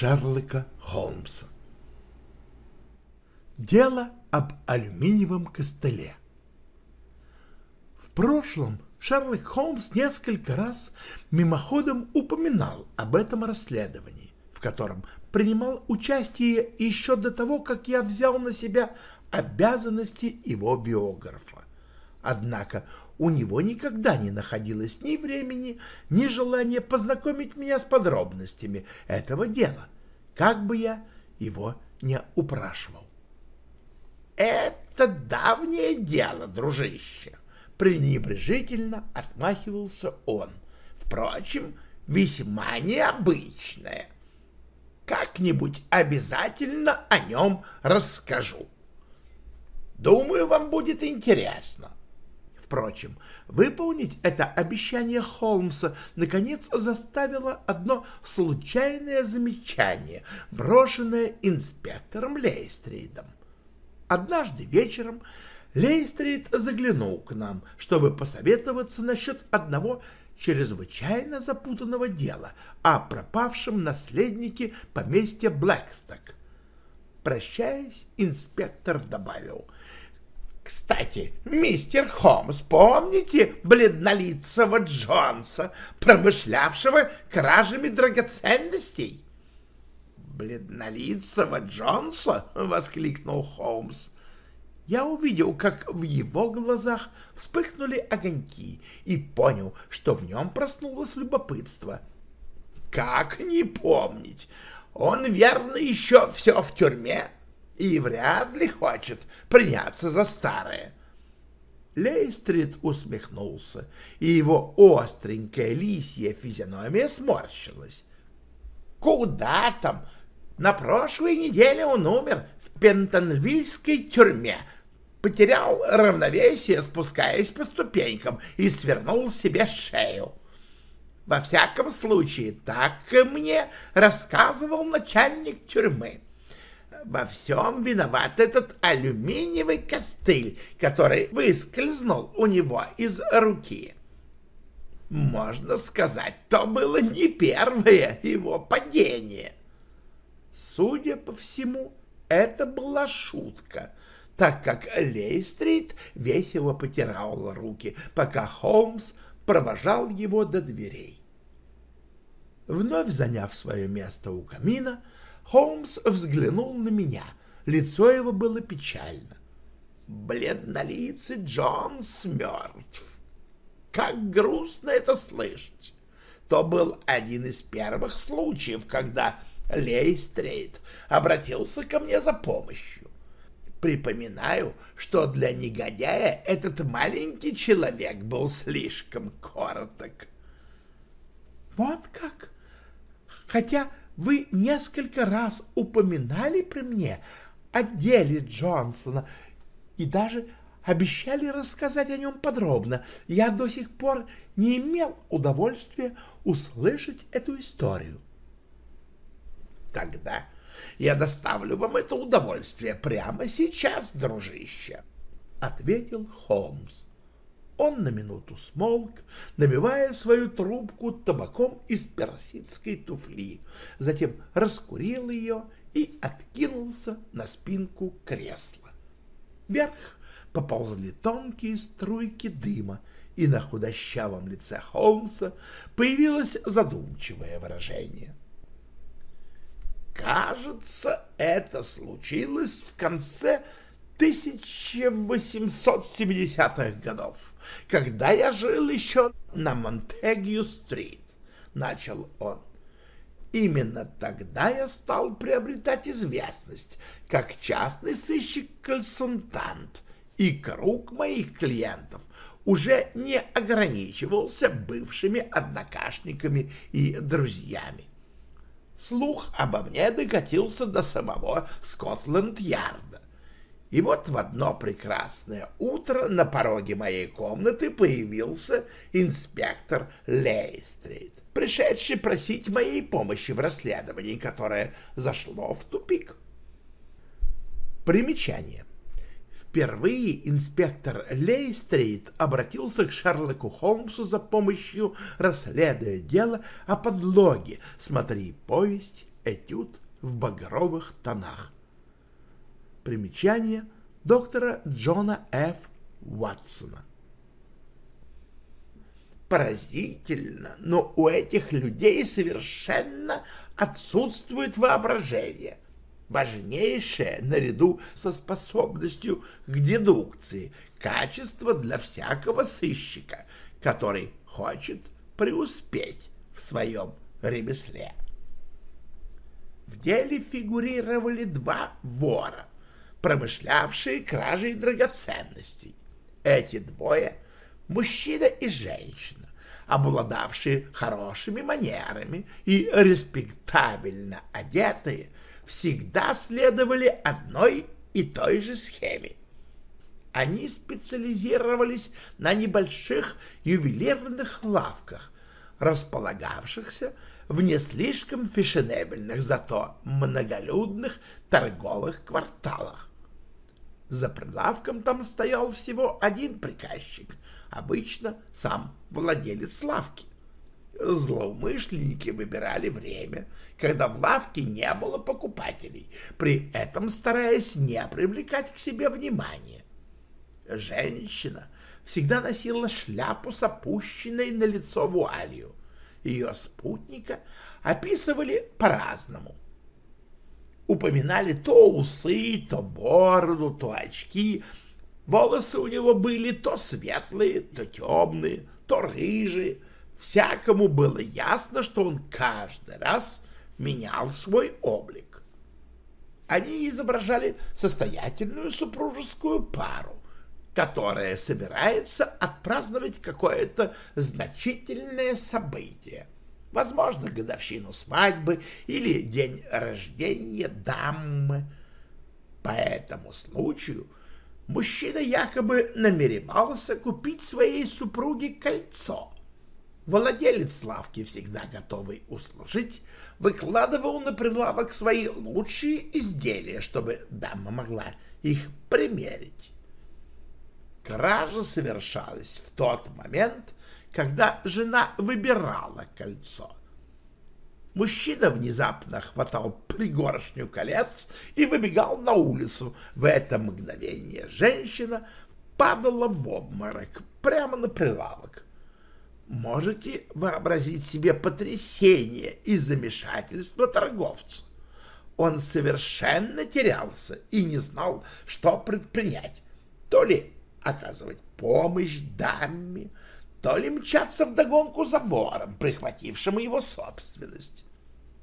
Шерлока Холмса. Дело об алюминиевом костыле. В прошлом Шерлок Холмс несколько раз мимоходом упоминал об этом расследовании, в котором принимал участие еще до того, как я взял на себя обязанности его биографа. Однако у него никогда не находилось ни времени, ни желания познакомить меня с подробностями этого дела, как бы я его не упрашивал. «Это давнее дело, дружище!» — пренебрежительно отмахивался он. «Впрочем, весьма необычное. Как-нибудь обязательно о нем расскажу. Думаю, вам будет интересно. Впрочем, выполнить это обещание Холмса наконец заставило одно случайное замечание, брошенное инспектором Лейстридом. Однажды вечером Лейстрид заглянул к нам, чтобы посоветоваться насчет одного чрезвычайно запутанного дела о пропавшем наследнике поместья Блэксток. Прощаясь, инспектор добавил — кстати, мистер Холмс, помните бледнолицего Джонса, промышлявшего кражами драгоценностей? «Бледнолицего Джонса?» — воскликнул Холмс. Я увидел, как в его глазах вспыхнули огоньки и понял, что в нем проснулось любопытство. «Как не помнить? Он, верно, еще все в тюрьме?» И вряд ли хочет приняться за старое. Лейстрид усмехнулся, и его остренькая лисья физиономия сморщилась. «Куда там? На прошлой неделе он умер в Пентонвильской тюрьме, потерял равновесие, спускаясь по ступенькам, и свернул себе шею. Во всяком случае, так мне рассказывал начальник тюрьмы во всем виноват этот алюминиевый костыль, который выскользнул у него из руки. Можно сказать, то было не первое его падение. Судя по всему, это была шутка, так как Лейстрит весело потирал руки, пока Холмс провожал его до дверей. Вновь заняв свое место у камина, Холмс взглянул на меня. Лицо его было печально. Бледнолицый Джонс мертв. Как грустно это слышать. То был один из первых случаев, когда Лейстрейд обратился ко мне за помощью. Припоминаю, что для негодяя этот маленький человек был слишком короток. Вот как? Хотя вы несколько раз упоминали при мне о деле Джонсона и даже обещали рассказать о нем подробно. Я до сих пор не имел удовольствия услышать эту историю. Тогда я доставлю вам это удовольствие прямо сейчас, дружище, — ответил Холмс. Он на минуту смолк, набивая свою трубку табаком из персидской туфли, затем раскурил ее и откинулся на спинку кресла. Вверх поползли тонкие струйки дыма, и на худощавом лице Холмса появилось задумчивое выражение. «Кажется, это случилось в конце 1870-х годов, когда я жил еще на Монтегью-стрит, — начал он. Именно тогда я стал приобретать известность как частный сыщик-консультант, и круг моих клиентов уже не ограничивался бывшими однокашниками и друзьями. Слух обо мне докатился до самого Скотланд-Ярда. И вот в одно прекрасное утро на пороге моей комнаты появился инспектор Лейстрит, пришедший просить моей помощи в расследовании, которое зашло в тупик. Примечание. Впервые инспектор Лейстрит обратился к Шерлоку Холмсу за помощью, расследуя дело о подлоге. Смотри повесть «Этюд в багровых тонах». Примечание доктора Джона Ф. Уатсона. Поразительно, но у этих людей совершенно отсутствует воображение. Важнейшее, наряду со способностью к дедукции, качество для всякого сыщика, который хочет преуспеть в своем ремесле. В деле фигурировали два вора, промышлявшие кражей драгоценностей. Эти двое — мужчина и женщина, обладавшие хорошими манерами и респектабельно одетые, всегда следовали одной и той же схеме. Они специализировались на небольших ювелирных лавках, располагавшихся в не слишком фешенебельных, зато многолюдных торговых кварталах. За прилавком там стоял всего один приказчик, обычно сам владелец лавки. Злоумышленники выбирали время, когда в лавке не было покупателей, при этом стараясь не привлекать к себе внимания. Женщина всегда носила шляпу с опущенной на лицо вуалью. Ее спутника описывали по-разному — упоминали то усы, то бороду, то очки. Волосы у него были то светлые, то темные, то рыжие. Всякому было ясно, что он каждый раз менял свой облик. Они изображали состоятельную супружескую пару, которая собирается отпраздновать какое-то значительное событие — возможно, годовщину свадьбы или день рождения дамы. По этому случаю мужчина якобы намеревался купить своей супруге кольцо. Владелец лавки, всегда готовый услужить, выкладывал на прилавок свои лучшие изделия, чтобы дама могла их примерить. Кража совершалась в тот момент, когда жена выбирала кольцо. Мужчина внезапно хватал пригоршню колец и выбегал на улицу. В это мгновение женщина падала в обморок прямо на прилавок. Можете вообразить себе потрясение и замешательство торговца. Он совершенно терялся и не знал, что предпринять. То ли оказывать помощь даме, то ли мчаться вдогонку за вором, прихватившим его собственность.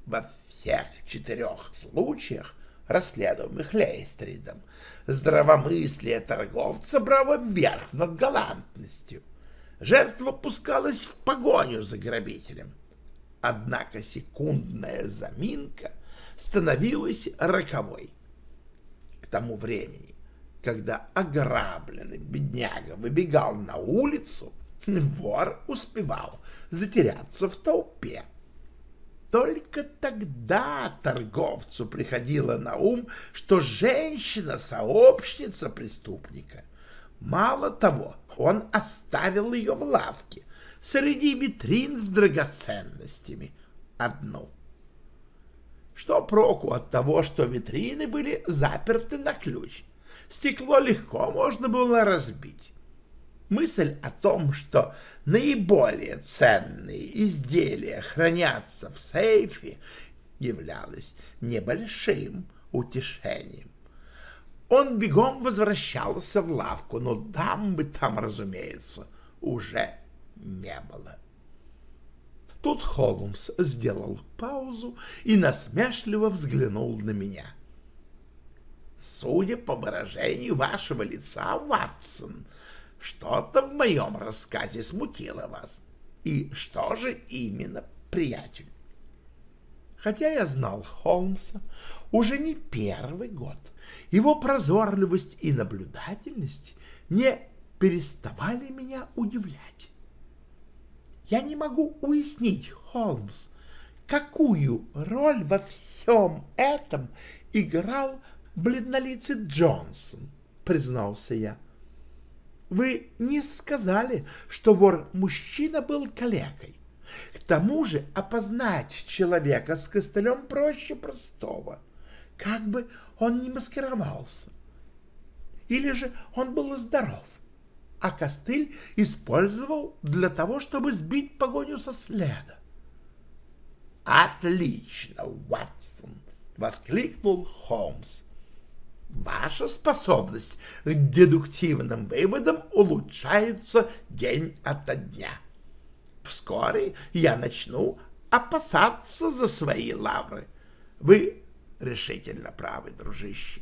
Во всех четырех случаях, расследуемых Лейстридом, здравомыслие торговца брало вверх над галантностью. Жертва пускалась в погоню за грабителем. Однако секундная заминка становилась роковой. К тому времени, когда ограбленный бедняга выбегал на улицу, Вор успевал затеряться в толпе. Только тогда торговцу приходило на ум, что женщина — сообщница преступника. Мало того, он оставил ее в лавке среди витрин с драгоценностями одну. Что проку от того, что витрины были заперты на ключ? Стекло легко можно было разбить. Мысль о том, что наиболее ценные изделия хранятся в сейфе, являлась небольшим утешением. Он бегом возвращался в лавку, но дамбы там, разумеется, уже не было. Тут Холмс сделал паузу и насмешливо взглянул на меня. «Судя по выражению вашего лица, Ватсон, что-то в моем рассказе смутило вас. И что же именно, приятель?» Хотя я знал Холмса уже не первый год, его прозорливость и наблюдательность не переставали меня удивлять. Я не могу уяснить, Холмс, какую роль во всем этом играл бледнолицый Джонсон, признался я. Вы не сказали, что вор-мужчина был калекой. К тому же опознать человека с костылем проще простого, как бы он ни маскировался. Или же он был здоров а костыль использовал для того, чтобы сбить погоню со следа. «Отлично, Уатсон!» — воскликнул Холмс. «Ваша способность к дедуктивным выводам улучшается день ото дня. Вскоре я начну опасаться за свои лавры. Вы решительно правы, дружище.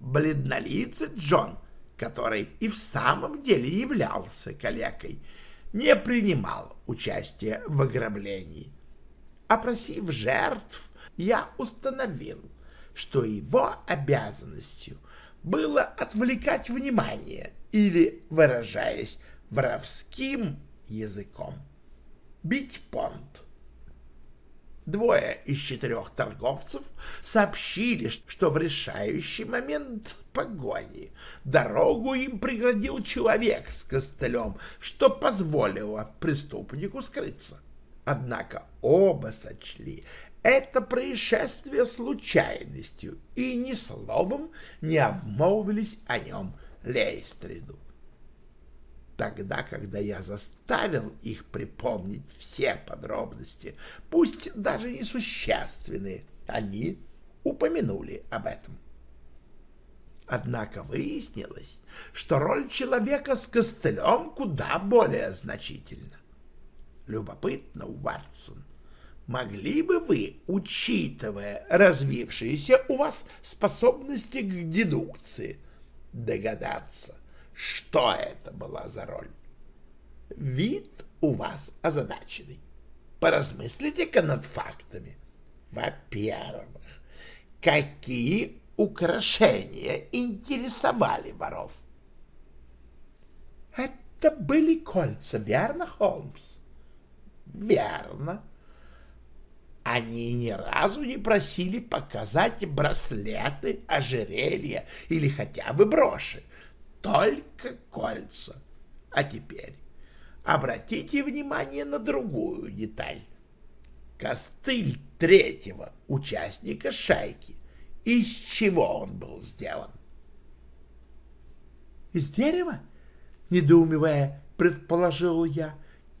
Бледнолицый Джон который и в самом деле являлся калекой, не принимал участия в ограблении. Опросив жертв, я установил, что его обязанностью было отвлекать внимание или, выражаясь воровским языком, бить понт. Двое из четырех торговцев сообщили, что в решающий момент погони дорогу им преградил человек с костылем, что позволило преступнику скрыться. Однако оба сочли это происшествие случайностью и ни словом не обмолвились о нем Лейстриду. Тогда, когда я заставил их припомнить все подробности, пусть даже несущественные, они упомянули об этом. Однако выяснилось, что роль человека с костылем куда более значительна. Любопытно, Уатсон, могли бы вы, учитывая развившиеся у вас способности к дедукции, догадаться, что это была за роль? Вид у вас озадаченный. Поразмыслите-ка над фактами. Во-первых, какие украшения интересовали воров? Это были кольца, верно, Холмс? Верно. Они ни разу не просили показать браслеты, ожерелья или хотя бы броши только кольца. А теперь обратите внимание на другую деталь. Костыль третьего участника шайки. Из чего он был сделан? Из дерева? Недоумевая, предположил я.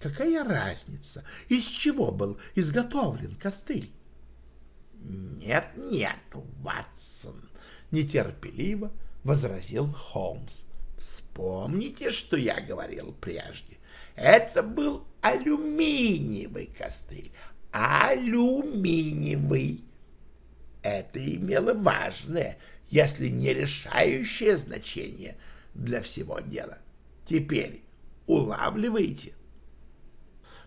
Какая разница, из чего был изготовлен костыль? Нет-нет, Ватсон, нетерпеливо возразил Холмс. Вспомните, что я говорил прежде. Это был алюминиевый костыль. Алюминиевый. Это имело важное, если не решающее значение для всего дела. Теперь улавливаете?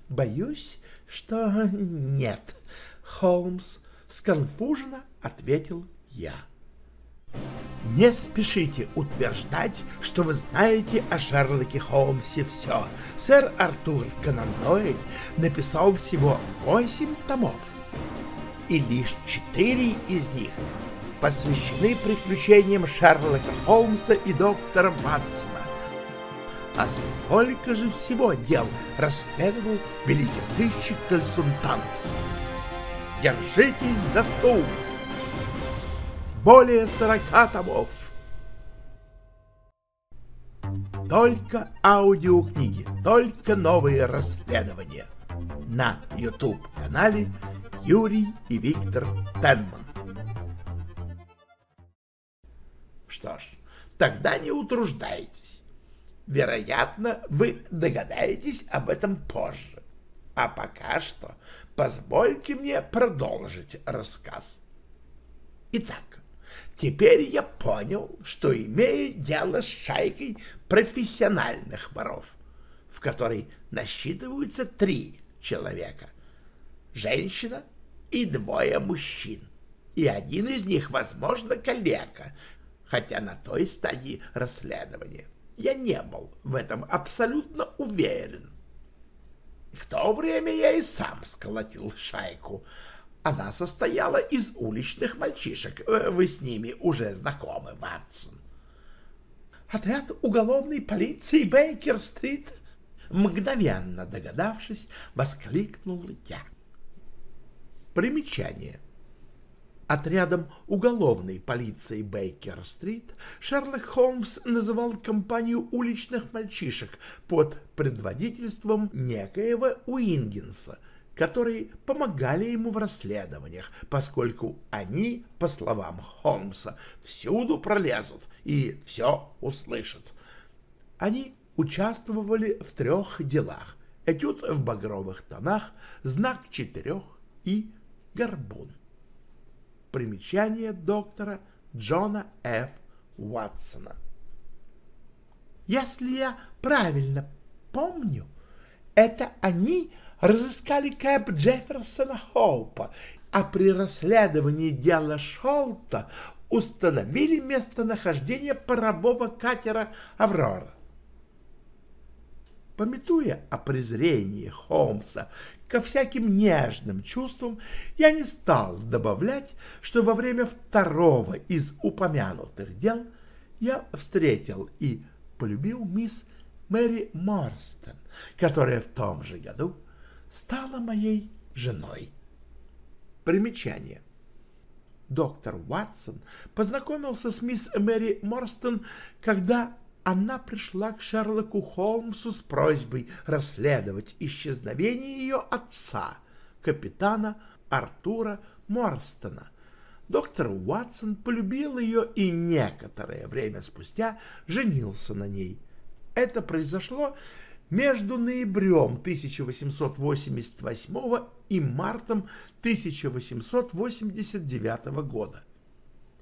Боюсь, что нет, Холмс сконфуженно ответил я. Не спешите утверждать, что вы знаете о Шерлоке Холмсе все. Сэр Артур Конан Дойль написал всего восемь томов, и лишь четыре из них посвящены приключениям Шерлока Холмса и доктора Ватсона. А сколько же всего дел расследовал великий сыщик Консультант? Держитесь за стул! более сорока томов. Только аудиокниги, только новые расследования. На YouTube-канале Юрий и Виктор Тенман. Что ж, тогда не утруждайтесь. Вероятно, вы догадаетесь об этом позже. А пока что позвольте мне продолжить рассказ. Итак, теперь я понял, что имею дело с шайкой профессиональных воров, в которой насчитываются три человека — женщина и двое мужчин, и один из них, возможно, коллега, хотя на той стадии расследования я не был в этом абсолютно уверен. В то время я и сам сколотил шайку. Она состояла из уличных мальчишек. Э, вы с ними уже знакомы, Ватсон. Отряд уголовной полиции Бейкер-стрит, мгновенно догадавшись, воскликнул я. Примечание отрядом уголовной полиции Бейкер-стрит, Шерлок Холмс называл компанию уличных мальчишек под предводительством некоего Уингенса, которые помогали ему в расследованиях, поскольку они, по словам Холмса, всюду пролезут и все услышат. Они участвовали в трех делах — этюд в багровых тонах, знак четырех и горбун. Примечание доктора Джона Ф. Уатсона. Если я правильно помню, это они разыскали Кэп Джефферсона Хоупа, а при расследовании дела Шолта установили местонахождение парового катера «Аврора». Пометуя о презрении Холмса ко всяким нежным чувствам, я не стал добавлять, что во время второго из упомянутых дел я встретил и полюбил мисс Мэри Морстон, которая в том же году стала моей женой. Примечание. Доктор Уатсон познакомился с мисс Мэри Морстон, когда она пришла к Шерлоку Холмсу с просьбой расследовать исчезновение ее отца, капитана Артура Морстона. Доктор Уатсон полюбил ее и некоторое время спустя женился на ней. Это произошло между ноябрем 1888 и мартом 1889 года.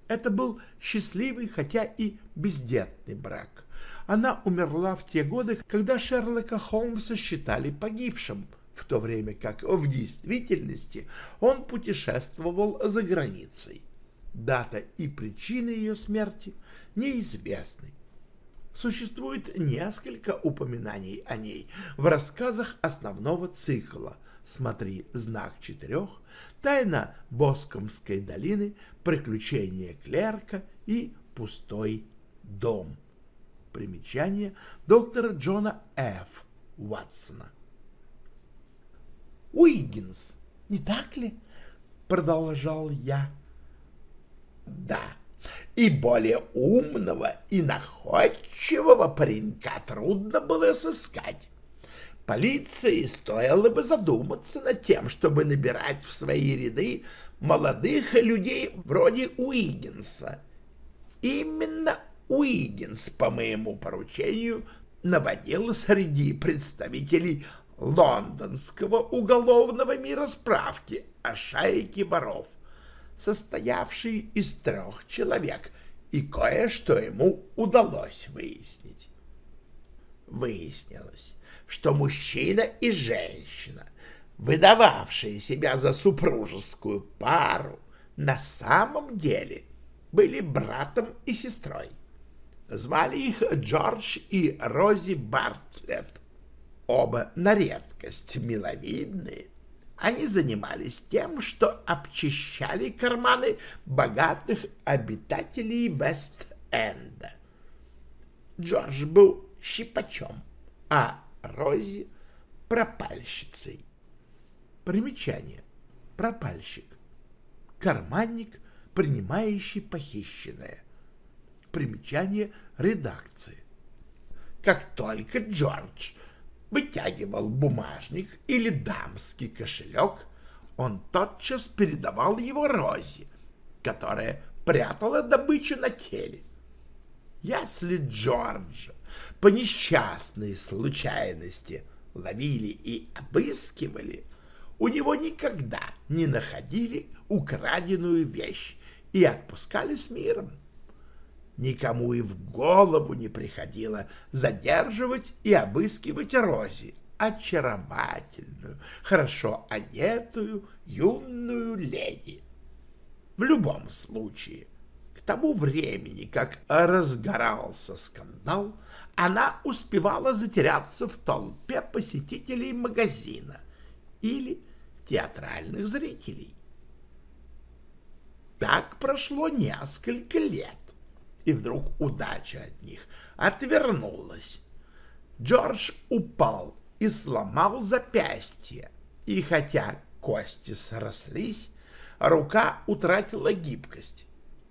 Это был счастливый, хотя и бездетный брак. Она умерла в те годы, когда Шерлока Холмса считали погибшим, в то время как в действительности он путешествовал за границей. Дата и причина ее смерти неизвестны. Существует несколько упоминаний о ней в рассказах основного цикла «Смотри знак четырех», «Тайна Боскомской долины», «Приключения клерка» и «Пустой дом». Примечание доктора Джона Ф. Уатсона. «Уиггинс, не так ли?» — продолжал я. «Да, и более умного и находчивого паренька трудно было сыскать. Полиции стоило бы задуматься над тем, чтобы набирать в свои ряды молодых людей вроде Уиггинса. Именно Уиггинс по моему поручению наводил среди представителей лондонского уголовного мира справки о шайке воров, состоявшей из трех человек, и кое-что ему удалось выяснить. Выяснилось, что мужчина и женщина, выдававшие себя за супружескую пару, на самом деле были братом и сестрой. Звали их Джордж и Рози Бартлетт. Оба на редкость миловидные. Они занимались тем, что обчищали карманы богатых обитателей Вест-Энда. Джордж был щипачом, а Рози — пропальщицей. Примечание. Пропальщик. Карманник, принимающий похищенное. Примечание редакции. Как только Джордж вытягивал бумажник или дамский кошелек, он тотчас передавал его Розе, которая прятала добычу на теле. Если Джордж по несчастной случайности ловили и обыскивали, у него никогда не находили украденную вещь и отпускали с миром. Никому и в голову не приходило задерживать и обыскивать Рози, очаровательную, хорошо одетую юную леди. В любом случае, к тому времени, как разгорался скандал, она успевала затеряться в толпе посетителей магазина или театральных зрителей. Так прошло несколько лет, и вдруг удача от них отвернулась. Джордж упал и сломал запястье, и хотя кости срослись, рука утратила гибкость.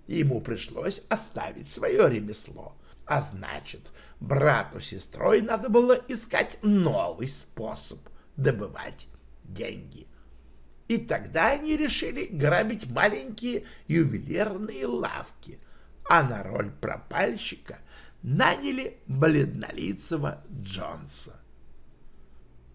Ему пришлось оставить свое ремесло, а значит, брату с сестрой надо было искать новый способ добывать деньги. И тогда они решили грабить маленькие ювелирные лавки, а на роль пропальщика наняли бледнолицего Джонса.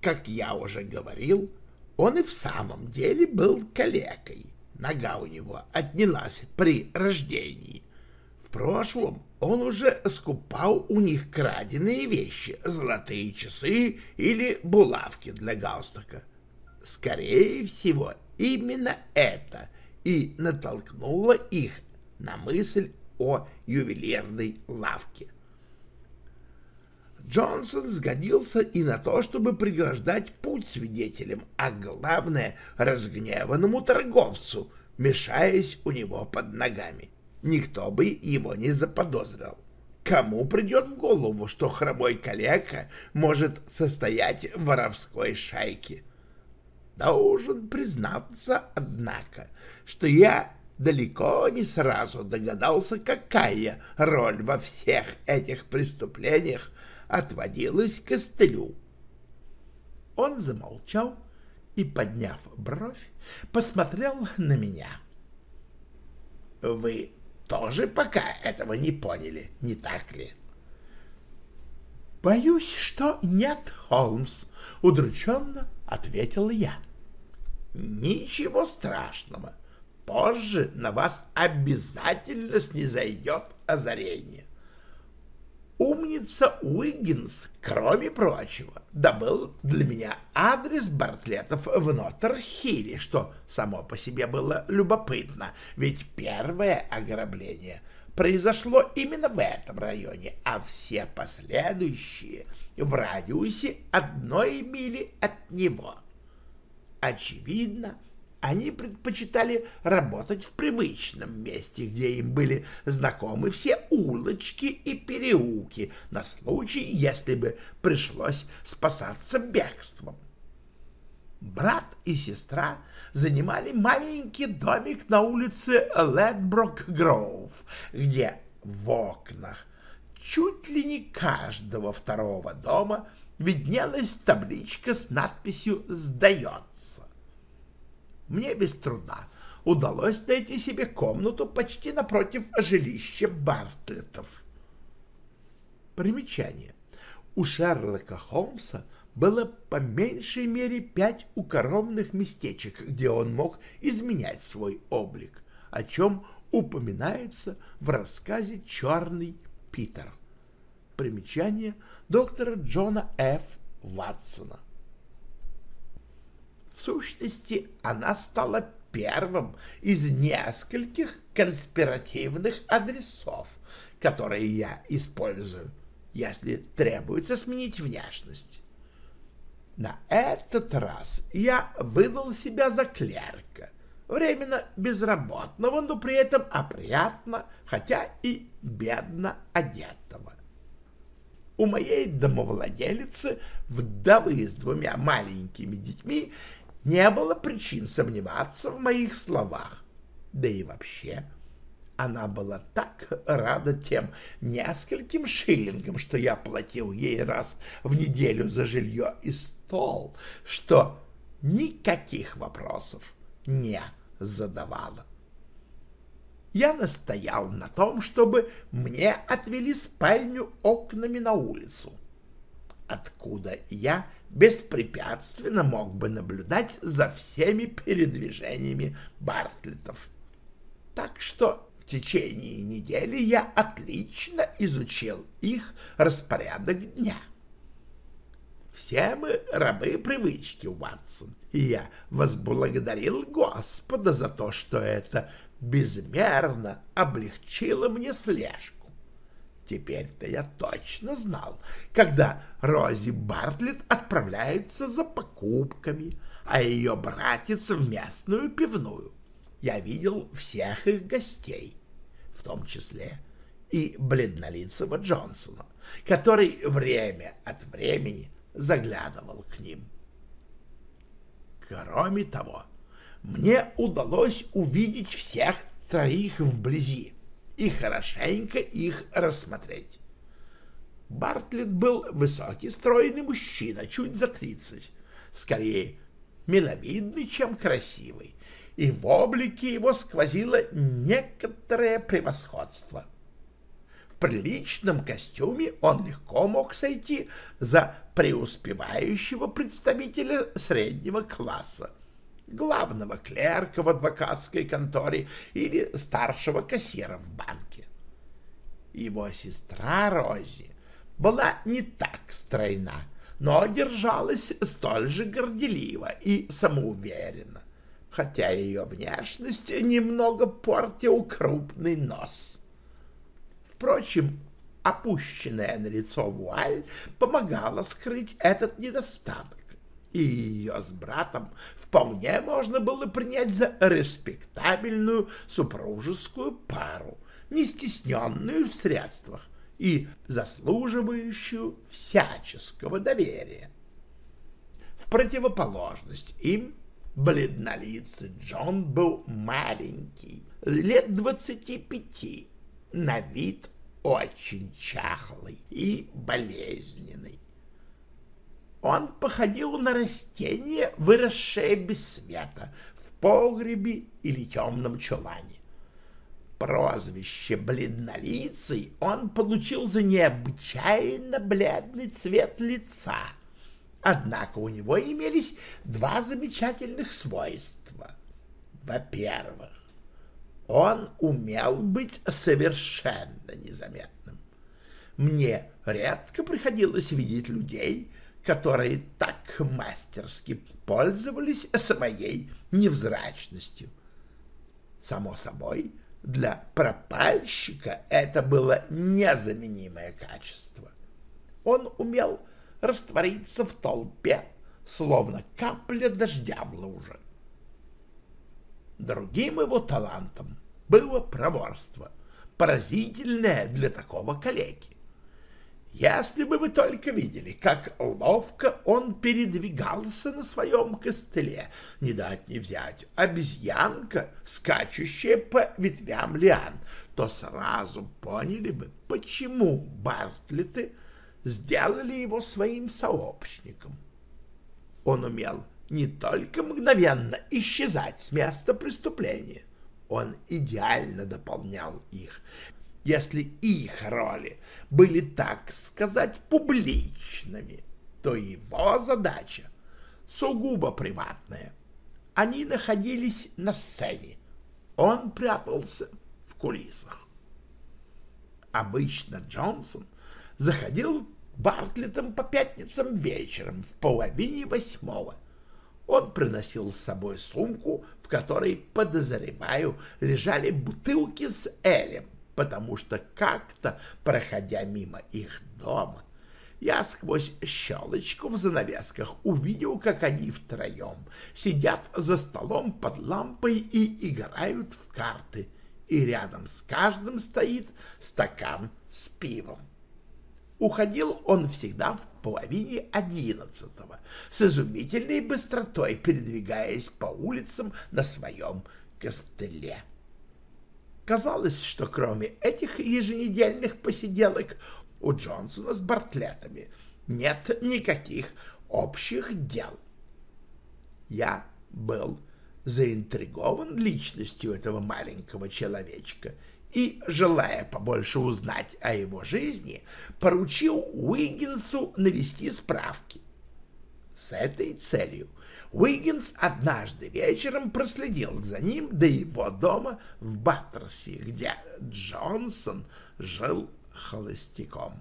Как я уже говорил, он и в самом деле был калекой. Нога у него отнялась при рождении. В прошлом он уже скупал у них краденые вещи, золотые часы или булавки для галстука. Скорее всего, именно это и натолкнуло их на мысль о ювелирной лавке. Джонсон сгодился и на то, чтобы преграждать путь свидетелям, а главное — разгневанному торговцу, мешаясь у него под ногами. Никто бы его не заподозрил. Кому придет в голову, что хромой калека может состоять в воровской шайке? Должен признаться, однако, что я далеко не сразу догадался, какая роль во всех этих преступлениях отводилась костылю. Он замолчал и, подняв бровь, посмотрел на меня. — Вы тоже пока этого не поняли, не так ли? — Боюсь, что нет, Холмс, — удрученно ответил я. — Ничего страшного. Позже на вас обязательно снизойдет озарение. Умница Уиггинс, кроме прочего, добыл для меня адрес Бартлетов в Ноттер-Хилле, что само по себе было любопытно, ведь первое ограбление произошло именно в этом районе, а все последующие в радиусе одной мили от него. Очевидно, они предпочитали работать в привычном месте, где им были знакомы все улочки и переулки, на случай, если бы пришлось спасаться бегством. Брат и сестра занимали маленький домик на улице Ледброк-Гроув, где в окнах чуть ли не каждого второго дома виднелась табличка с надписью «Сдается» мне без труда удалось найти себе комнату почти напротив жилища Бартлетов. Примечание. У Шерлока Холмса было по меньшей мере пять укромных местечек, где он мог изменять свой облик, о чем упоминается в рассказе «Черный Питер». Примечание доктора Джона Ф. Ватсона. В сущности, она стала первым из нескольких конспиративных адресов, которые я использую, если требуется сменить внешность. На этот раз я выдал себя за клерка, временно безработного, но при этом опрятно, хотя и бедно одетого. У моей домовладелицы, вдовы с двумя маленькими детьми, не было причин сомневаться в моих словах. Да и вообще, она была так рада тем нескольким шиллингам, что я платил ей раз в неделю за жилье и стол, что никаких вопросов не задавала. Я настоял на том, чтобы мне отвели спальню окнами на улицу. Откуда я беспрепятственно мог бы наблюдать за всеми передвижениями Бартлетов. Так что в течение недели я отлично изучил их распорядок дня. Все мы рабы привычки, Уатсон, и я возблагодарил Господа за то, что это безмерно облегчило мне слежку. Теперь-то я точно знал, когда Рози Бартлетт отправляется за покупками, а ее братец в местную пивную. Я видел всех их гостей, в том числе и бледнолицего Джонсона, который время от времени заглядывал к ним. Кроме того, мне удалось увидеть всех троих вблизи и хорошенько их рассмотреть. Бартлетт был высокий, стройный мужчина, чуть за тридцать, скорее миловидный, чем красивый, и в облике его сквозило некоторое превосходство. В приличном костюме он легко мог сойти за преуспевающего представителя среднего класса, главного клерка в адвокатской конторе или старшего кассира в банке. Его сестра Рози была не так стройна, но держалась столь же горделиво и самоуверенно, хотя ее внешность немного портил крупный нос. Впрочем, опущенная на лицо вуаль помогала скрыть этот недостаток и ее с братом вполне можно было принять за респектабельную супружескую пару, не стесненную в средствах и заслуживающую всяческого доверия. В противоположность им бледнолицый Джон был маленький, лет двадцати пяти, на вид очень чахлый и болезненный. Он походил на растение, выросшее без света, в погребе или темном чулане. Прозвище «бледнолицый» он получил за необычайно бледный цвет лица. Однако у него имелись два замечательных свойства. Во-первых, он умел быть совершенно незаметным. Мне редко приходилось видеть людей, которые так мастерски пользовались своей невзрачностью. Само собой, для пропальщика это было незаменимое качество. Он умел раствориться в толпе, словно капля дождя в луже. Другим его талантом было проворство, поразительное для такого калеки. Если бы вы только видели, как ловко он передвигался на своем костыле, не дать не взять, обезьянка, скачущая по ветвям лиан, то сразу поняли бы, почему Бартлеты сделали его своим сообщником. Он умел не только мгновенно исчезать с места преступления, он идеально дополнял их — если их роли были, так сказать, публичными, то его задача сугубо приватная. Они находились на сцене, он прятался в кулисах. Обычно Джонсон заходил Бартлетом по пятницам вечером в половине восьмого. Он приносил с собой сумку, в которой, подозреваю, лежали бутылки с элем, потому что как-то, проходя мимо их дома, я сквозь щелочку в занавесках увидел, как они втроем сидят за столом под лампой и играют в карты, и рядом с каждым стоит стакан с пивом. Уходил он всегда в половине одиннадцатого, с изумительной быстротой передвигаясь по улицам на своем костыле. Казалось, что кроме этих еженедельных посиделок у Джонсона с Бартлетами нет никаких общих дел. Я был заинтригован личностью этого маленького человечка и, желая побольше узнать о его жизни, поручил Уиггинсу навести справки. С этой целью Уиггинс однажды вечером проследил за ним до его дома в Баттерсе, где Джонсон жил холостяком.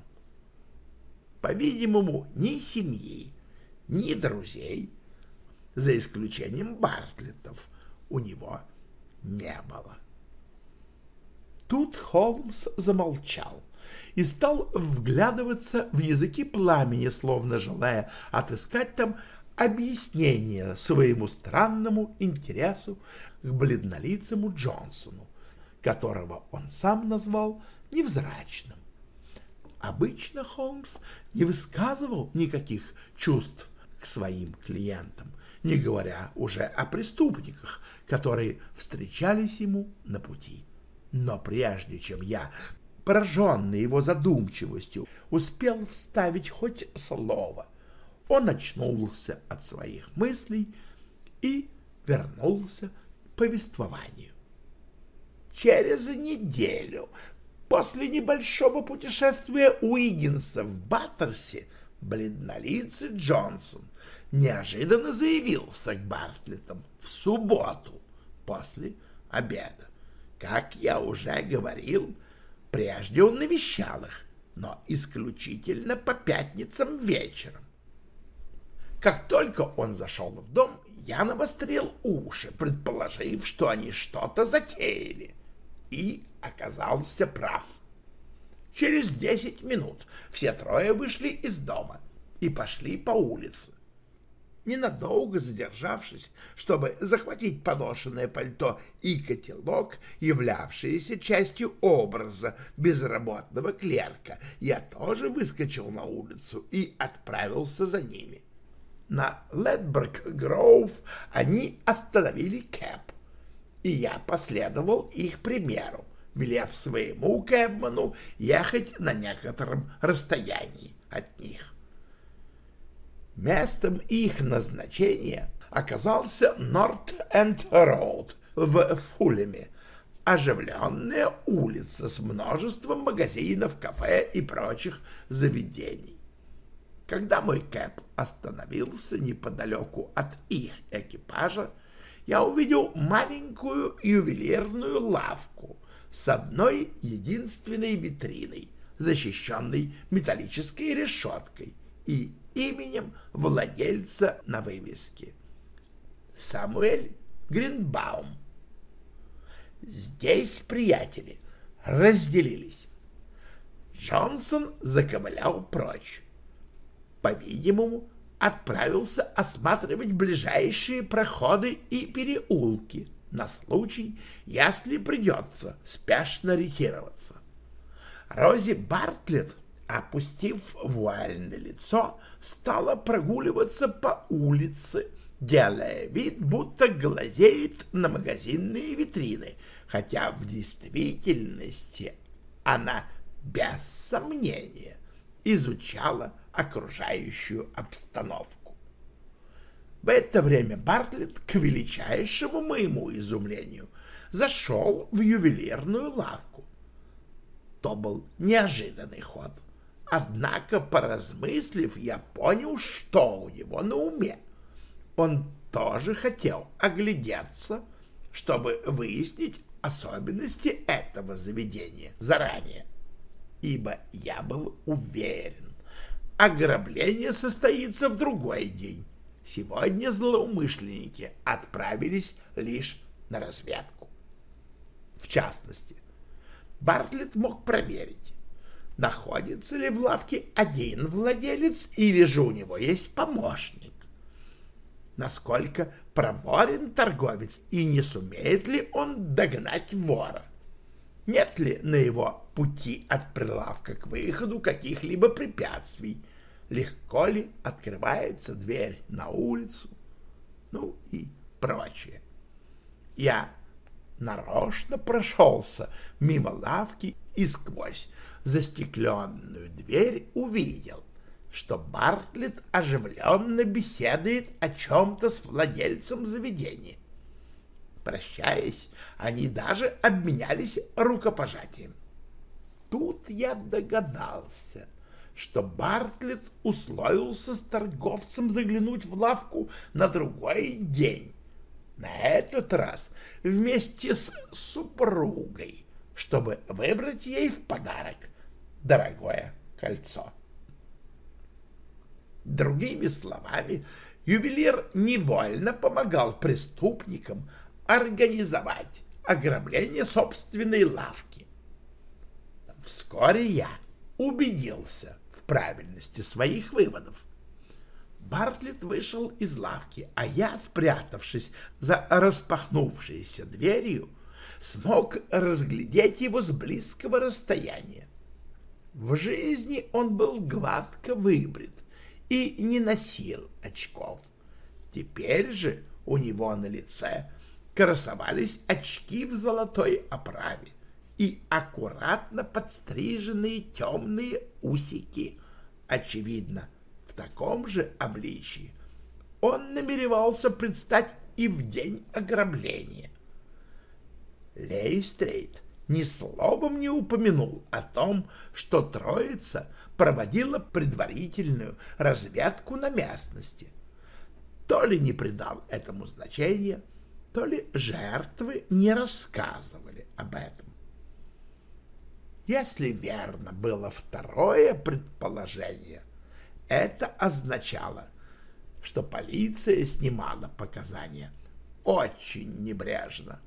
По-видимому, ни семьи, ни друзей, за исключением Бартлетов, у него не было. Тут Холмс замолчал и стал вглядываться в языки пламени, словно желая отыскать там объяснение своему странному интересу к бледнолицему Джонсону, которого он сам назвал невзрачным. Обычно Холмс не высказывал никаких чувств к своим клиентам, не говоря уже о преступниках, которые встречались ему на пути. Но прежде чем я, пораженный его задумчивостью, успел вставить хоть слово, он очнулся от своих мыслей и вернулся к повествованию. Через неделю после небольшого путешествия Уиггинса в Баттерсе бледнолицый Джонсон неожиданно заявился к Бартлетам в субботу после обеда. Как я уже говорил, прежде он навещал их, но исключительно по пятницам вечером. Как только он зашел в дом, я навострил уши, предположив, что они что-то затеяли, и оказался прав. Через десять минут все трое вышли из дома и пошли по улице ненадолго задержавшись, чтобы захватить поношенное пальто и котелок, являвшиеся частью образа безработного клерка, я тоже выскочил на улицу и отправился за ними. На Ледберг-Гроув они остановили кэп, и я последовал их примеру, велев своему кэбману ехать на некотором расстоянии от них. Местом их назначения оказался Норт-Энд-Роуд в Фулеме, оживленная улица с множеством магазинов, кафе и прочих заведений. Когда мой кэп остановился неподалеку от их экипажа, я увидел маленькую ювелирную лавку с одной единственной витриной, защищенной металлической решеткой и именем владельца на вывеске. Самуэль Гринбаум. Здесь приятели разделились. Джонсон заковылял прочь. По-видимому, отправился осматривать ближайшие проходы и переулки на случай, если придется спешно ретироваться. Рози Бартлетт опустив вуаль на лицо, стала прогуливаться по улице, делая вид, будто глазеет на магазинные витрины, хотя в действительности она, без сомнения, изучала окружающую обстановку. В это время Бартлетт, к величайшему моему изумлению, зашел в ювелирную лавку. То был неожиданный ход — Однако, поразмыслив, я понял, что у него на уме. Он тоже хотел оглядеться, чтобы выяснить особенности этого заведения заранее, ибо я был уверен, ограбление состоится в другой день. Сегодня злоумышленники отправились лишь на разведку. В частности, Бартлетт мог проверить, находится ли в лавке один владелец или же у него есть помощник. Насколько проворен торговец и не сумеет ли он догнать вора? Нет ли на его пути от прилавка к выходу каких-либо препятствий? Легко ли открывается дверь на улицу? Ну и прочее. Я нарочно прошелся мимо лавки и сквозь застекленную дверь увидел, что Бартлетт оживленно беседует о чем-то с владельцем заведения. Прощаясь, они даже обменялись рукопожатием. Тут я догадался, что Бартлетт условился с торговцем заглянуть в лавку на другой день. На этот раз вместе с супругой, чтобы выбрать ей в подарок дорогое кольцо. Другими словами, ювелир невольно помогал преступникам организовать ограбление собственной лавки. Вскоре я убедился в правильности своих выводов. Бартлетт вышел из лавки, а я, спрятавшись за распахнувшейся дверью, смог разглядеть его с близкого расстояния. В жизни он был гладко выбрит и не носил очков. Теперь же у него на лице красовались очки в золотой оправе и аккуратно подстриженные темные усики. Очевидно, в таком же обличии он намеревался предстать и в день ограбления. Лейстрейд ни словом не упомянул о том, что троица проводила предварительную разведку на местности. То ли не придал этому значения, то ли жертвы не рассказывали об этом. Если верно было второе предположение, это означало, что полиция снимала показания очень небрежно.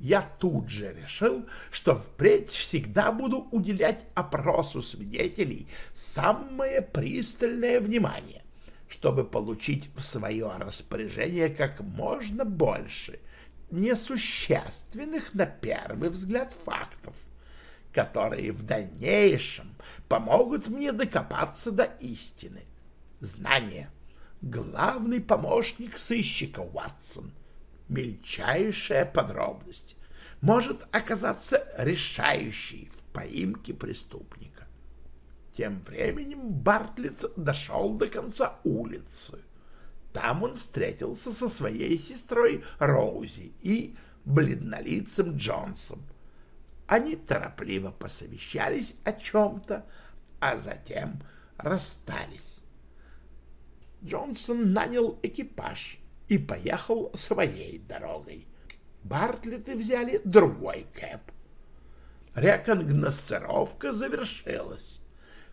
Я тут же решил, что впредь всегда буду уделять опросу свидетелей самое пристальное внимание, чтобы получить в свое распоряжение как можно больше несущественных на первый взгляд фактов, которые в дальнейшем помогут мне докопаться до истины. Знание — главный помощник сыщика Уатсон — мельчайшая подробность может оказаться решающей в поимке преступника. Тем временем Бартлетт дошел до конца улицы. Там он встретился со своей сестрой Роузи и бледнолицым Джонсом. Они торопливо посовещались о чем-то, а затем расстались. Джонсон нанял экипаж — и поехал своей дорогой. Бартлеты взяли другой кэп. Рекогносцировка завершилась.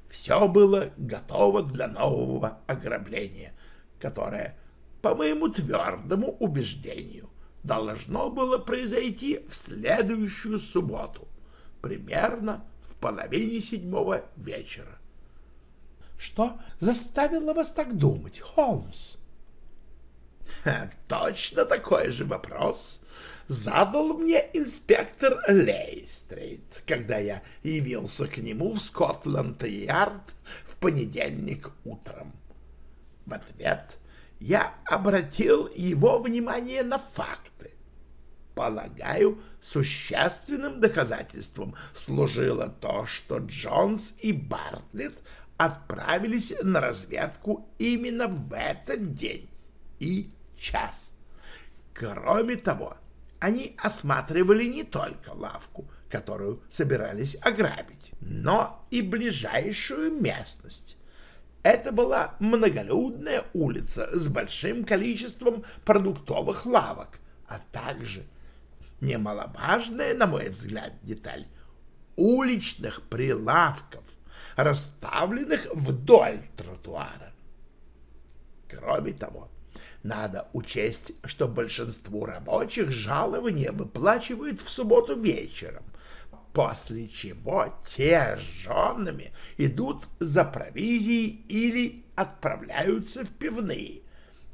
Все было готово для нового ограбления, которое, по моему твердому убеждению, должно было произойти в следующую субботу, примерно в половине седьмого вечера. — Что заставило вас так думать, Холмс? Точно такой же вопрос задал мне инспектор Лейстрейд, когда я явился к нему в Скотланд-Ярд в понедельник утром. В ответ я обратил его внимание на факты. Полагаю, существенным доказательством служило то, что Джонс и Бартлетт отправились на разведку именно в этот день и час. Кроме того, они осматривали не только лавку, которую собирались ограбить, но и ближайшую местность. Это была многолюдная улица с большим количеством продуктовых лавок, а также немаловажная, на мой взгляд, деталь уличных прилавков, расставленных вдоль тротуара. Кроме того, надо учесть, что большинству рабочих жалования выплачивают в субботу вечером, после чего те с женами идут за провизией или отправляются в пивные,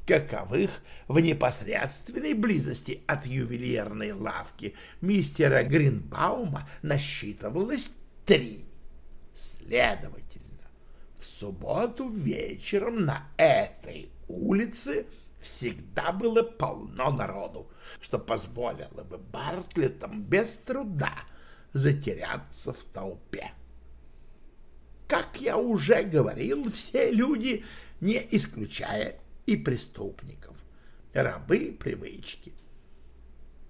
каковых в непосредственной близости от ювелирной лавки мистера Гринбаума насчитывалось три. Следовательно, в субботу вечером на этой улице – всегда было полно народу, что позволило бы Бартлетам без труда затеряться в толпе. Как я уже говорил, все люди, не исключая и преступников, рабы привычки,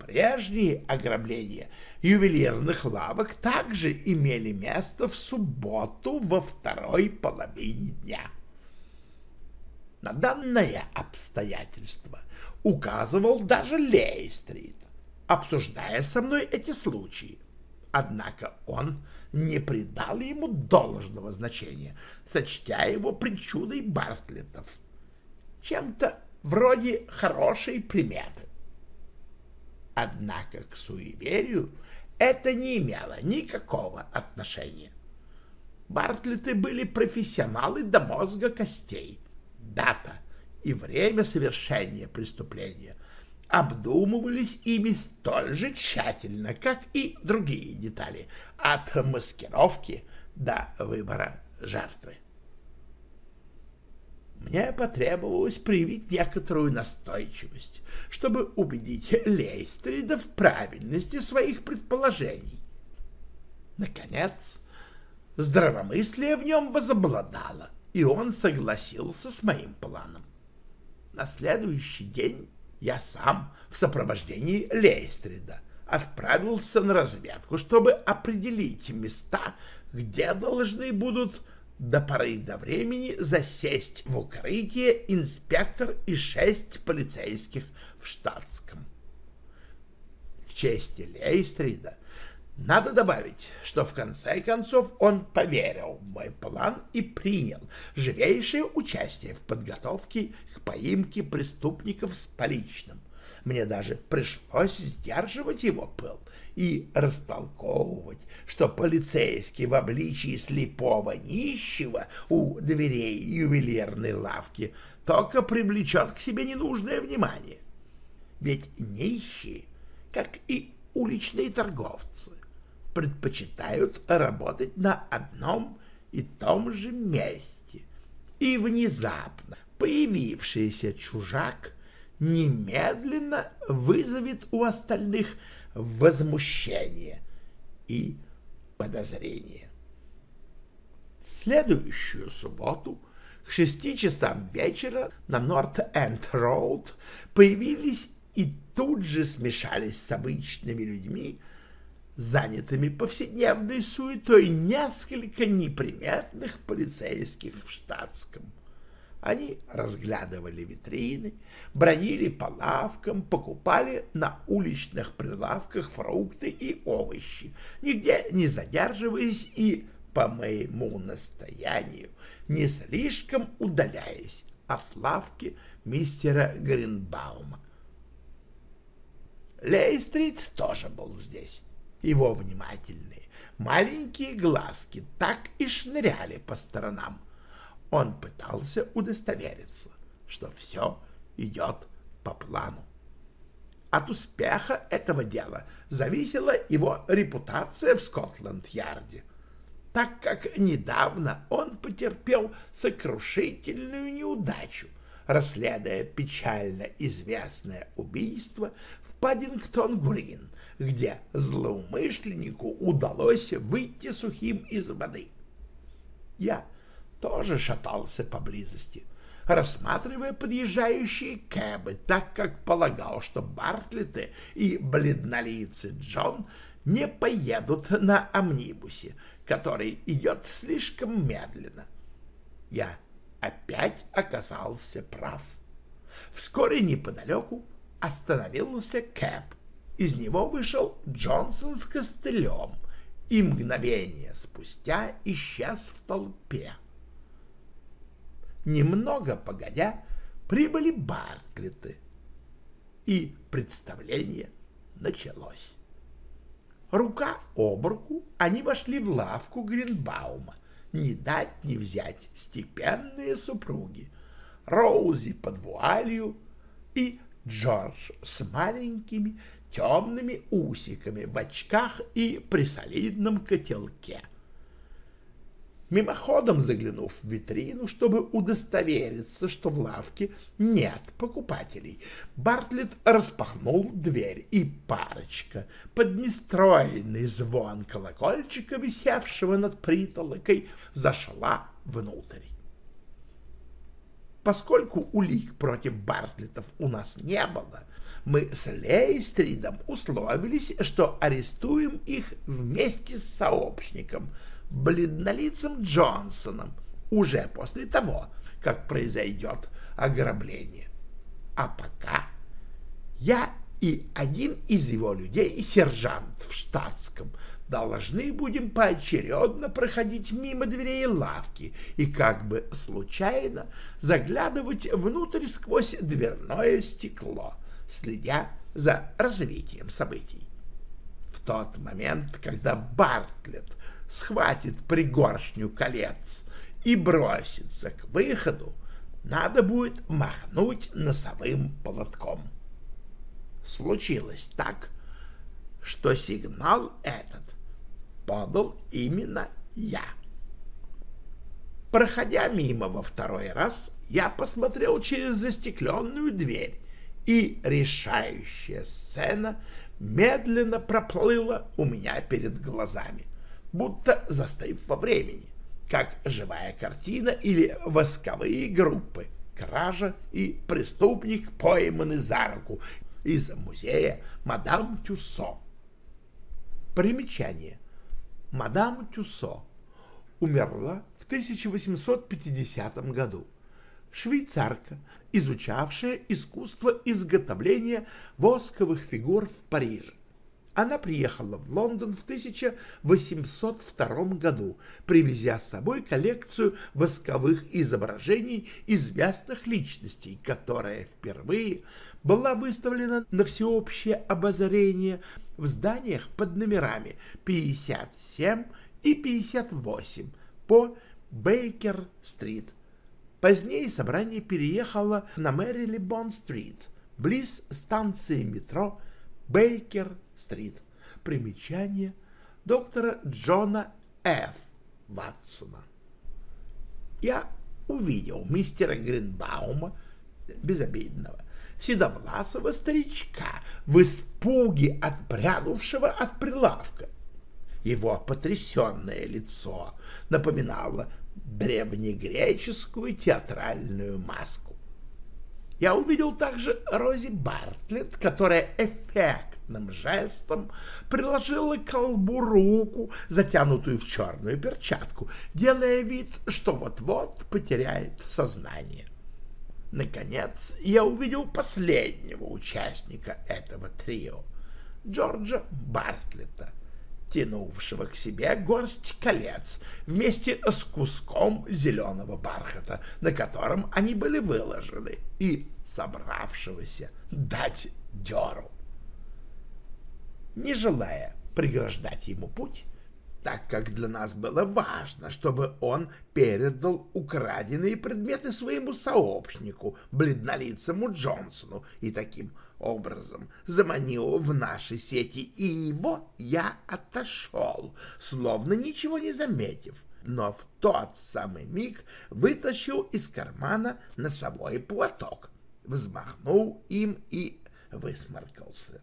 Прежние ограбления ювелирных лавок также имели место в субботу во второй половине дня. На данное обстоятельство указывал даже Лейстрит, обсуждая со мной эти случаи. Однако он не придал ему должного значения, сочтя его причудой Бартлетов, чем-то вроде хорошей приметы. Однако к суеверию это не имело никакого отношения. Бартлеты были профессионалы до мозга костей. Дата и время совершения преступления обдумывались ими столь же тщательно, как и другие детали, от маскировки до выбора жертвы. Мне потребовалось проявить некоторую настойчивость, чтобы убедить Лейстрида в правильности своих предположений. Наконец, здравомыслие в нем возобладало, и он согласился с моим планом. На следующий день я сам в сопровождении Лейстрида отправился на разведку, чтобы определить места, где должны будут до поры до времени засесть в укрытие инспектор и шесть полицейских в штатском. К чести Лейстрида надо добавить, что в конце концов он поверил в мой план и принял живейшее участие в подготовке поимке преступников с поличным. Мне даже пришлось сдерживать его пыл и растолковывать, что полицейский в обличии слепого нищего у дверей ювелирной лавки только привлечет к себе ненужное внимание. Ведь нищие, как и уличные торговцы, предпочитают работать на одном и том же месте, и внезапно появившийся чужак немедленно вызовет у остальных возмущение и подозрение. В следующую субботу к шести часам вечера на Норт-Энд-Роуд появились и тут же смешались с обычными людьми, занятыми повседневной суетой несколько неприметных полицейских в штатском. Они разглядывали витрины, бронили по лавкам, покупали на уличных прилавках фрукты и овощи, нигде не задерживаясь и, по моему настоянию, не слишком удаляясь от лавки мистера Гринбаума. Лейстрит тоже был здесь. Его внимательные маленькие глазки так и шныряли по сторонам. Он пытался удостовериться, что все идет по плану. От успеха этого дела зависела его репутация в Скотланд-Ярде, так как недавно он потерпел сокрушительную неудачу, расследуя печально известное убийство в Паддингтон-Грин, где злоумышленнику удалось выйти сухим из воды. Я тоже шатался поблизости, рассматривая подъезжающие кэбы, так как полагал, что Бартлеты и бледнолицый Джон не поедут на амнибусе, который идет слишком медленно. Я опять оказался прав. Вскоре неподалеку остановился кэб. Из него вышел Джонсон с костылем и мгновение спустя исчез в толпе. Немного погодя, прибыли Бартлеты, и представление началось. Рука об руку они вошли в лавку Гринбаума, не дать не взять степенные супруги, Роузи под вуалью и Джордж с маленькими темными усиками в очках и при солидном котелке. Мимоходом заглянув в витрину, чтобы удостовериться, что в лавке нет покупателей, Бартлетт распахнул дверь, и парочка под нестроенный звон колокольчика, висевшего над притолокой, зашла внутрь. Поскольку улик против Бартлетов у нас не было, мы с Лейстридом условились, что арестуем их вместе с сообщником, бледнолицем Джонсоном, уже после того, как произойдет ограбление. А пока я и один из его людей, сержант в штатском, должны будем поочередно проходить мимо дверей лавки и как бы случайно заглядывать внутрь сквозь дверное стекло, следя за развитием событий. В тот момент, когда Бартлетт схватит пригоршню колец и бросится к выходу, надо будет махнуть носовым платком. Случилось так, что сигнал этот подал именно я. Проходя мимо во второй раз, я посмотрел через застекленную дверь, и решающая сцена медленно проплыла у меня перед глазами, будто застыв во времени, как живая картина или восковые группы, кража и преступник пойманы за руку из музея мадам Тюссо. Примечание мадам Тюссо умерла в 1850 году. Швейцарка, изучавшая искусство изготовления восковых фигур в Париже. Она приехала в Лондон в 1802 году, привезя с собой коллекцию восковых изображений известных личностей, которая впервые была выставлена на всеобщее обозрение в зданиях под номерами 57 и 58 по Бейкер-стрит. Позднее собрание переехало на Мэрили-Бон-стрит, близ станции метро Бейкер-стрит. Примечание доктора Джона Ф. Ватсона. Я увидел мистера Гринбаума, безобидного, седовласого старичка в испуге отпрянувшего от прилавка. Его потрясенное лицо напоминало древнегреческую театральную маску. Я увидел также Рози Бартлетт, которая эффектным жестом приложила к колбу руку, затянутую в черную перчатку, делая вид, что вот-вот потеряет сознание. Наконец, я увидел последнего участника этого трио, Джорджа Бартлета, тянувшего к себе горсть колец вместе с куском зеленого бархата, на котором они были выложены, и собравшегося дать дёру. Не желая преграждать ему путь, так как для нас было важно, чтобы он передал украденные предметы своему сообщнику, бледнолицему Джонсону, и таким образом заманил в наши сети, и его я отошел, словно ничего не заметив, но в тот самый миг вытащил из кармана носовой платок, взмахнул им и высморкался.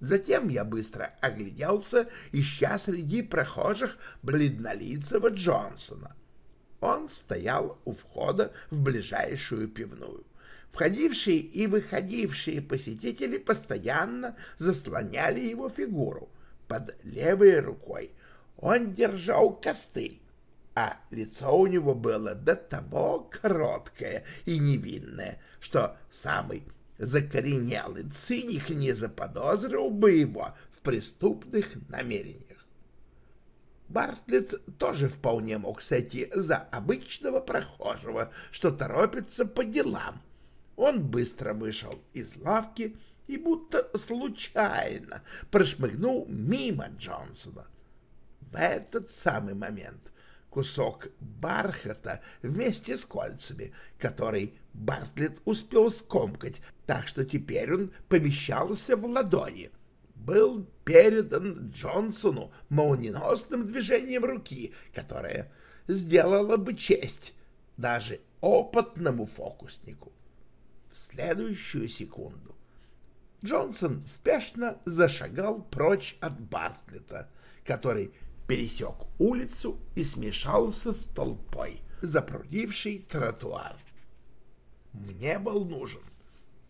Затем я быстро огляделся, ища среди прохожих бледнолицего Джонсона. Он стоял у входа в ближайшую пивную. Входившие и выходившие посетители постоянно заслоняли его фигуру. Под левой рукой он держал костыль, а лицо у него было до того короткое и невинное, что самый закоренелый циник не заподозрил бы его в преступных намерениях. Бартлетт тоже вполне мог сойти за обычного прохожего, что торопится по делам. Он быстро вышел из лавки и будто случайно прошмыгнул мимо Джонсона. В этот самый момент кусок бархата вместе с кольцами, который Бартлетт успел скомкать, так что теперь он помещался в ладони. Был передан Джонсону молниеносным движением руки, которое сделало бы честь даже опытному фокуснику. В следующую секунду Джонсон спешно зашагал прочь от Бартлета, который пересек улицу и смешался с толпой, запрудившей тротуар. Мне был нужен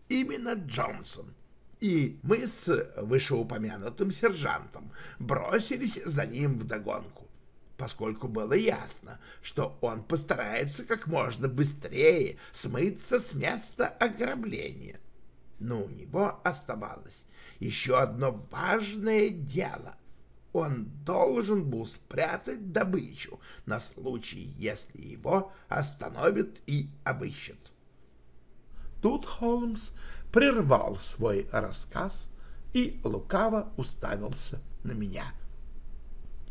именно Джонсон, и мы с вышеупомянутым сержантом бросились за ним вдогонку, поскольку было ясно, что он постарается как можно быстрее смыться с места ограбления. Но у него оставалось еще одно важное дело. Он должен был спрятать добычу на случай, если его остановят и обыщут. Тут Холмс прервал свой рассказ и лукаво уставился на меня.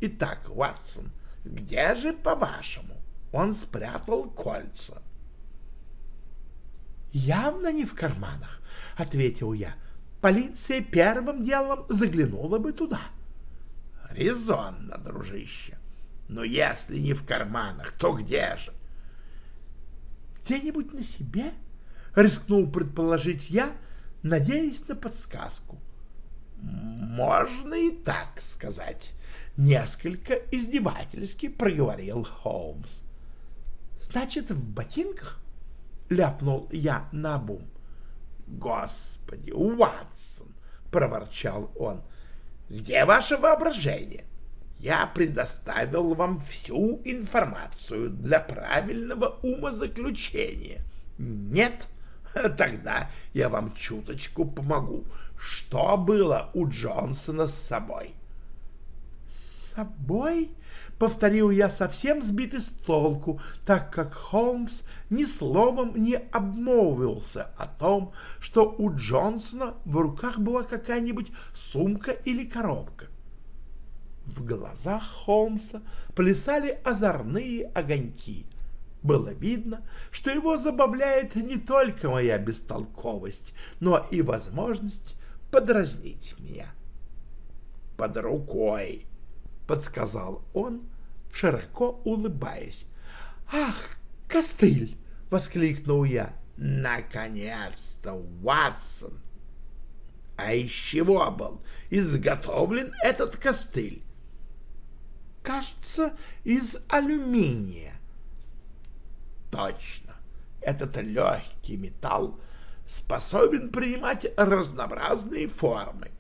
«Итак, Ватсон, где же, по-вашему, он спрятал кольца?» «Явно не в карманах», — ответил я. «Полиция первым делом заглянула бы туда». «Резонно, дружище. Но если не в карманах, то где же?» «Где-нибудь на себе?» — рискнул предположить я, надеясь на подсказку. «Можно и так сказать», — несколько издевательски проговорил Холмс. «Значит, в ботинках?» — ляпнул я на бум. «Господи, Уатсон!» — проворчал он. «Где ваше воображение? Я предоставил вам всю информацию для правильного умозаключения. Нет?» Тогда я вам чуточку помогу. Что было у Джонсона с собой? С собой? Повторил я совсем сбитый с толку, так как Холмс ни словом не обмолвился о том, что у Джонсона в руках была какая-нибудь сумка или коробка. В глазах Холмса плясали озорные огоньки. Было видно, что его забавляет не только моя бестолковость, но и возможность подразнить меня. «Под рукой», — подсказал он, широко улыбаясь. «Ах, костыль!» — воскликнул я. «Наконец-то, Ватсон! А из чего был изготовлен этот костыль?» «Кажется, из алюминия», Точно, этот легкий металл способен принимать разнообразные формы.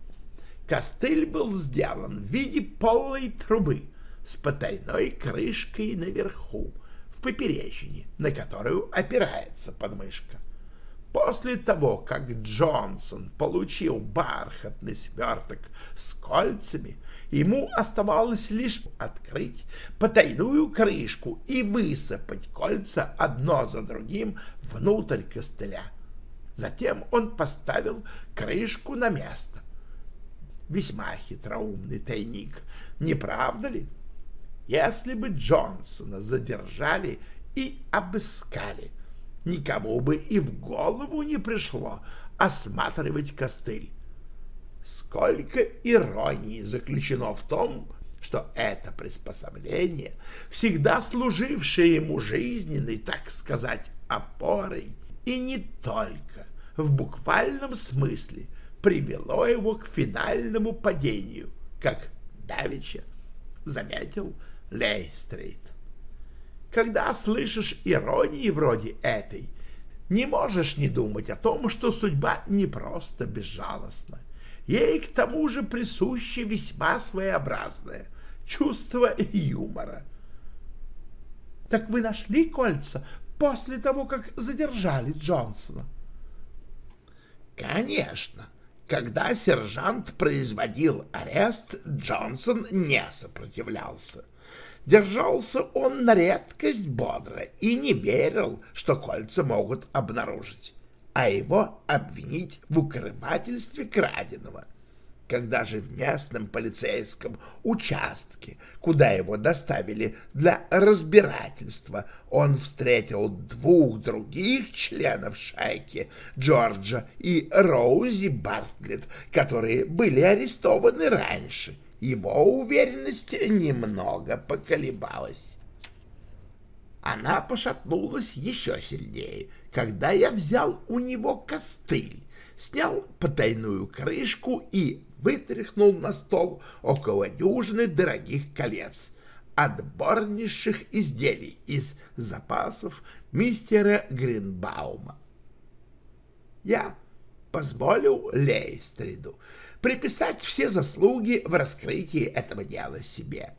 Костыль был сделан в виде полой трубы с потайной крышкой наверху, в поперечине, на которую опирается подмышка. После того, как Джонсон получил бархатный сверток с кольцами, ему оставалось лишь открыть потайную крышку и высыпать кольца одно за другим внутрь костыля. Затем он поставил крышку на место. Весьма хитроумный тайник, не правда ли? Если бы Джонсона задержали и обыскали — никому бы и в голову не пришло осматривать костыль. Сколько иронии заключено в том, что это приспособление, всегда служившее ему жизненной, так сказать, опорой, и не только в буквальном смысле привело его к финальному падению, как давеча заметил Лейстрейд. Когда слышишь иронии вроде этой, не можешь не думать о том, что судьба не просто безжалостна. Ей к тому же присуще весьма своеобразное чувство юмора. «Так вы нашли кольца после того, как задержали Джонсона?» «Конечно. Когда сержант производил арест, Джонсон не сопротивлялся. Держался он на редкость бодро и не верил, что кольца могут обнаружить, а его обвинить в укрывательстве краденого. Когда же в местном полицейском участке, куда его доставили для разбирательства, он встретил двух других членов шайки, Джорджа и Роузи Бартлетт, которые были арестованы раньше его уверенность немного поколебалась. Она пошатнулась еще сильнее, когда я взял у него костыль, снял потайную крышку и вытряхнул на стол около дюжины дорогих колец, отборнейших изделий из запасов мистера Гринбаума. Я позволил Лейстриду приписать все заслуги в раскрытии этого дела себе.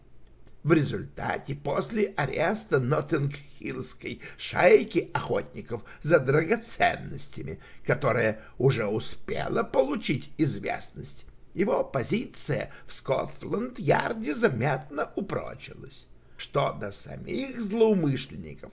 В результате, после ареста Ноттингхиллской шайки охотников за драгоценностями, которая уже успела получить известность, его позиция в Скотланд-Ярде заметно упрочилась. Что до самих злоумышленников,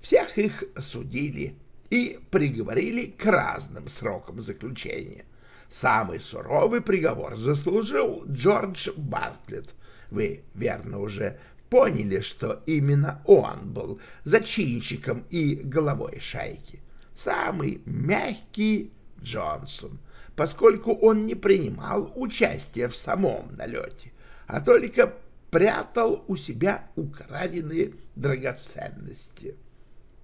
всех их судили и приговорили к разным срокам заключения. Самый суровый приговор заслужил Джордж Бартлетт, вы, верно, уже поняли, что именно он был зачинщиком и головой шайки. Самый мягкий Джонсон, поскольку он не принимал участия в самом налете, а только прятал у себя украденные драгоценности.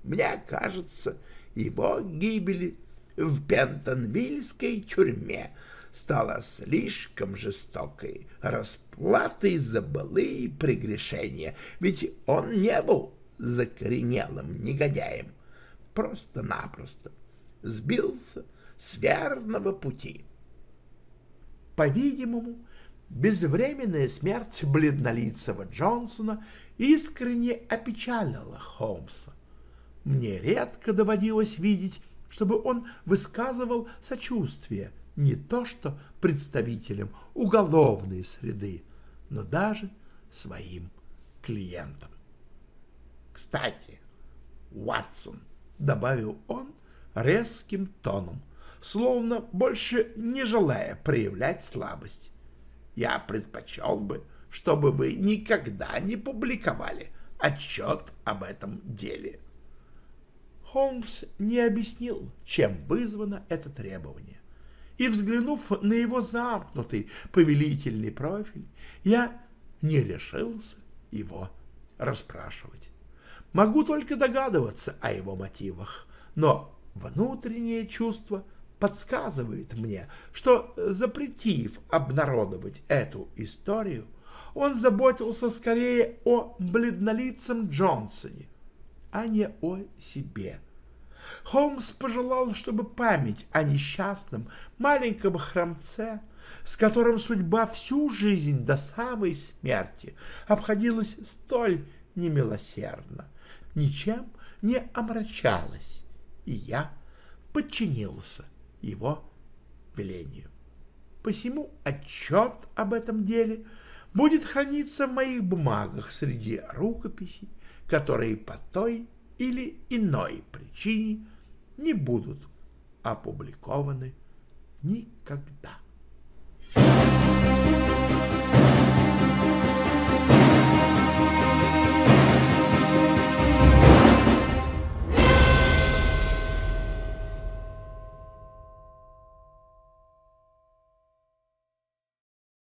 Мне кажется, его гибель в Пентонвильской тюрьме стала слишком жестокой расплатой за былые прегрешения, ведь он не был закоренелым негодяем, просто-напросто сбился с верного пути. По-видимому, безвременная смерть бледнолицего Джонсона искренне опечалила Холмса. Мне редко доводилось видеть, чтобы он высказывал сочувствие – не то что представителям уголовной среды, но даже своим клиентам. Кстати, Уатсон, добавил он резким тоном, словно больше не желая проявлять слабость, я предпочел бы, чтобы вы никогда не публиковали отчет об этом деле. Холмс не объяснил, чем вызвано это требование и, взглянув на его замкнутый повелительный профиль, я не решился его расспрашивать. Могу только догадываться о его мотивах, но внутреннее чувство подсказывает мне, что, запретив обнародовать эту историю, он заботился скорее о бледнолицем Джонсоне, а не о себе. Холмс пожелал, чтобы память о несчастном маленьком храмце, с которым судьба всю жизнь до самой смерти обходилась столь немилосердно, ничем не омрачалась, и я подчинился его велению. Посему отчет об этом деле будет храниться в моих бумагах среди рукописей, которые по той или иной причине не будут опубликованы никогда. Thank you.